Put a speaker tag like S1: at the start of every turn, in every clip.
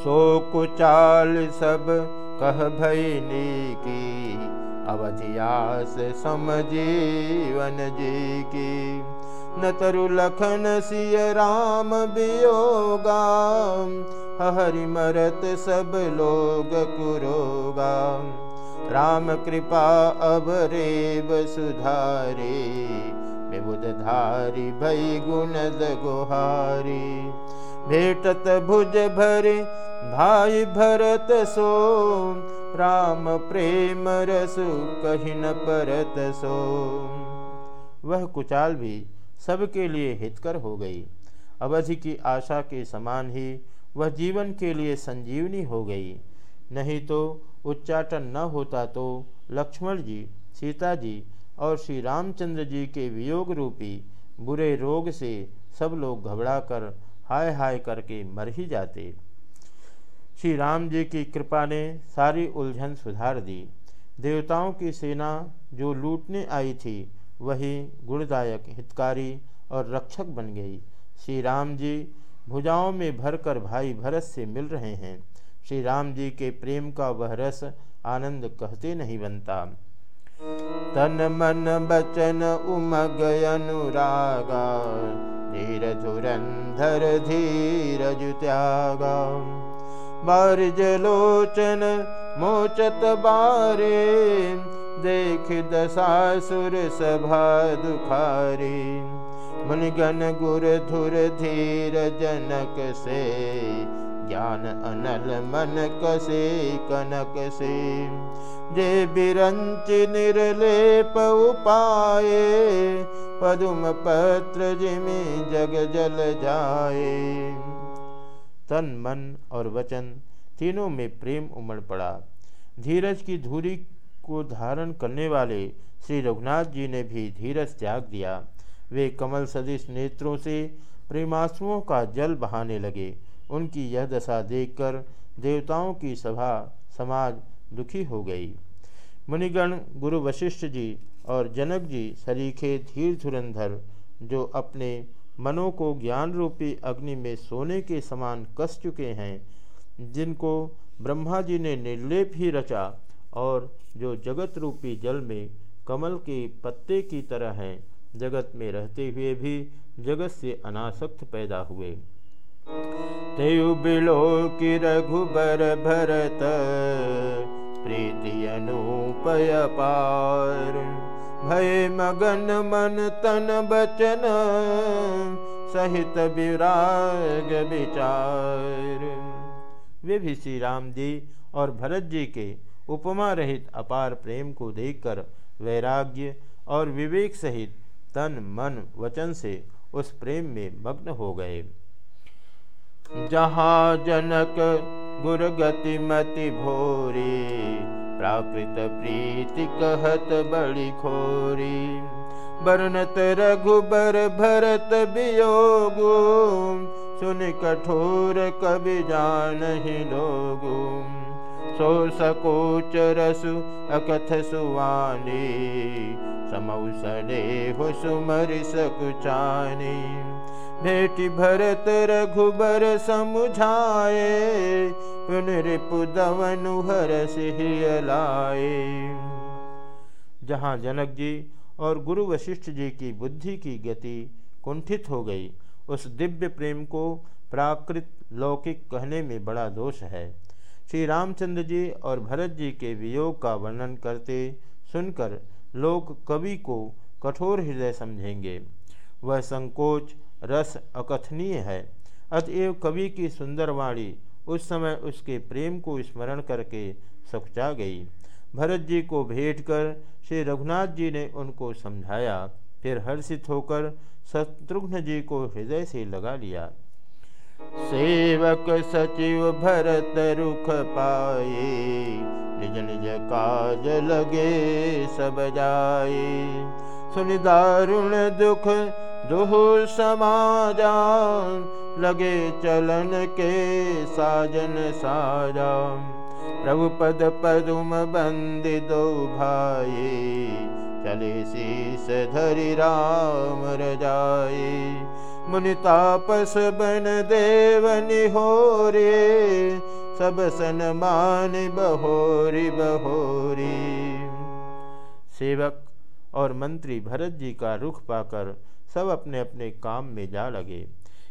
S1: सो कुचाल सब कह भैनी की, अवधियास समजीवन जी की। न तरु लखन सिय राम वियोगा हरि मरत सब लोग कुरोगा। राम कृपा अब रेव सुधारे, विबुध धारी भई गुणद गुहारी भेटत भुज भरे भाई भरत सो, राम प्रेम रसु कही न परत सो। वह कुचाल भी सबके लिए हितकर हो गई। अवधि की आशा के समान ही वह जीवन के लिए संजीवनी हो गई। नहीं तो उच्चाटन न होता तो लक्ष्मण जी, सीता जी और श्री रामचंद्र जी के वियोग रूपी बुरे रोग से सब लोग घबरा कर हाय हाय करके मर ही जाते। श्री राम जी की कृपा ने सारी उलझन सुधार दी। देवताओं की सेना जो लूटने आई थी, वही गुणदायक, हितकारी और रक्षक बन गई। श्री राम जी भुजाओं में भरकर भाई भरत से मिल रहे हैं। श्री राम जी के प्रेम का वह रस आनंद कहते नहीं बनता। तन मन बचन उमग अनुरागा धीर धुरंधर धीरज त्यागा। बारिजलोचन मोचत बारे। देख दशासुर सभा दुखारी। मुनिगन गुर धुर धीर जनक से। ज्ञान अनल मन कसे कनक से। जे बिरंच निर्लेप उपाए पदुम पत्र जिमि जग जल जाए तन, मन और वचन तीनों में प्रेम उमड़ पड़ा। धीरज की धूरी को धारण करने वाले श्री रघुनाथ जी ने भी धीरज त्याग दिया। वे कमल सदिश नेत्रों से प्रेमाश्रुओं का जल बहाने लगे। उनकी यह दशा देखकर देवताओं की सभा, समाज दुखी हो गई। मुनिगण, गुरु वशिष्ठ जी और जनक जी, सरीखे धीर धुरंधर, जो अपने मनों को ज्ञान रूपी अग्नि में सोने के समान कस चुके हैं, जिनको ब्रह्मा जी ने निर्लेप ही रचा और जो जगत रूपी जल में कमल के पत्ते की तरह हैं, जगत में रहते हुए भी जगत से अनासक्त पैदा हुए। बिलो की रघुबर भरत, प्रीति अनुपय पार। भय मगन मन तन बचन सहित विराग विचार। वे भी श्री राम जी और भरत जी के उपमा रहित अपार प्रेम को देखकर वैराग्य और विवेक सहित तन, मन, वचन से उस प्रेम में मग्न हो गए। जहाँ जनक गुरगति मति भोरी प्राकृत प्रीति कहत बड़ी खोरी। बरनत रघुबर भरत वियोगु सुन कठोर कवि जान ही लोगू सकोच रसु अकथ सुवानी। समौसने हो सुमर सकुचानी भेटी भरत रघुबर समुझाए पुनरिपुदवनु हर सिहलाए जहाँ जनक जी और गुरु वशिष्ठ जी की बुद्धि की गति कुंठित हो गई, उस दिव्य प्रेम को प्राकृत लौकिक कहने में बड़ा दोष है। श्री रामचंद्र जी और भरत जी के वियोग का वर्णन करते सुनकर लोग कवि को कठोर हृदय समझेंगे। वह संकोच रस अकथनीय है। अतएव कवि की सुंदर वाणी उस समय उसके प्रेम को स्मरण करके सकुचा गई। भरत जी को भेंट कर श्री रघुनाथ जी ने उनको समझाया। फिर हर्षित होकर शत्रुघ्न जी को हृदय से लगा लिया। सेवक सचिव भरत रुख पाए, निज निज काज लगे सब जाए। सुन दारुण दुख दुह समाजा लगे चलन के साजन साजा। प्रभु पद पदुम बंद दो भाई, चले शीस धरि राम रजाए मुनि तापस बन देव निहोरे सब सनमान बहोरी बहोरी। सेवक और मंत्री भरत जी का रुख पाकर सब अपने अपने काम में जा लगे।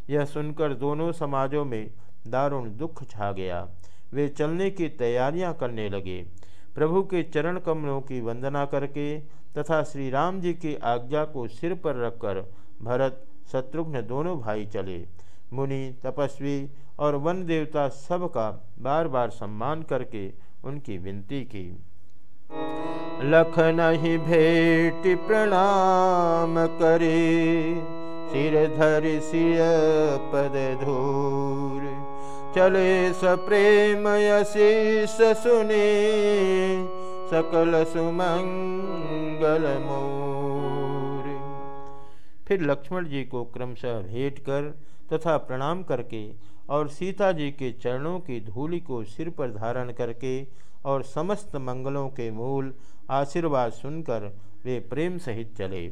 S1: यह सुनकर दोनों समाजों में दारुण दुख छा गया। वे चलने की तैयारियाँ करने लगे। प्रभु के चरण कमलों की वंदना करके तथा श्री राम जी की आज्ञा को सिर पर रखकर भरत, शत्रुघ्न दोनों भाई चले। मुनि, तपस्वी और वन देवता सब का बार बार सम्मान करके उनकी विनती की। लख नहीं भेट प्रणाम करे, सिर धर सिय पद धूर। चले सप्रेम यशीष सुने, सकल सुमंगल मोर। फिर लक्ष्मण जी को क्रमशः भेंट कर तथा प्रणाम करके और सीता जी के चरणों की धूलि को सिर पर धारण करके और समस्त मंगलों के मूल आशीर्वाद सुनकर वे प्रेम सहित चले।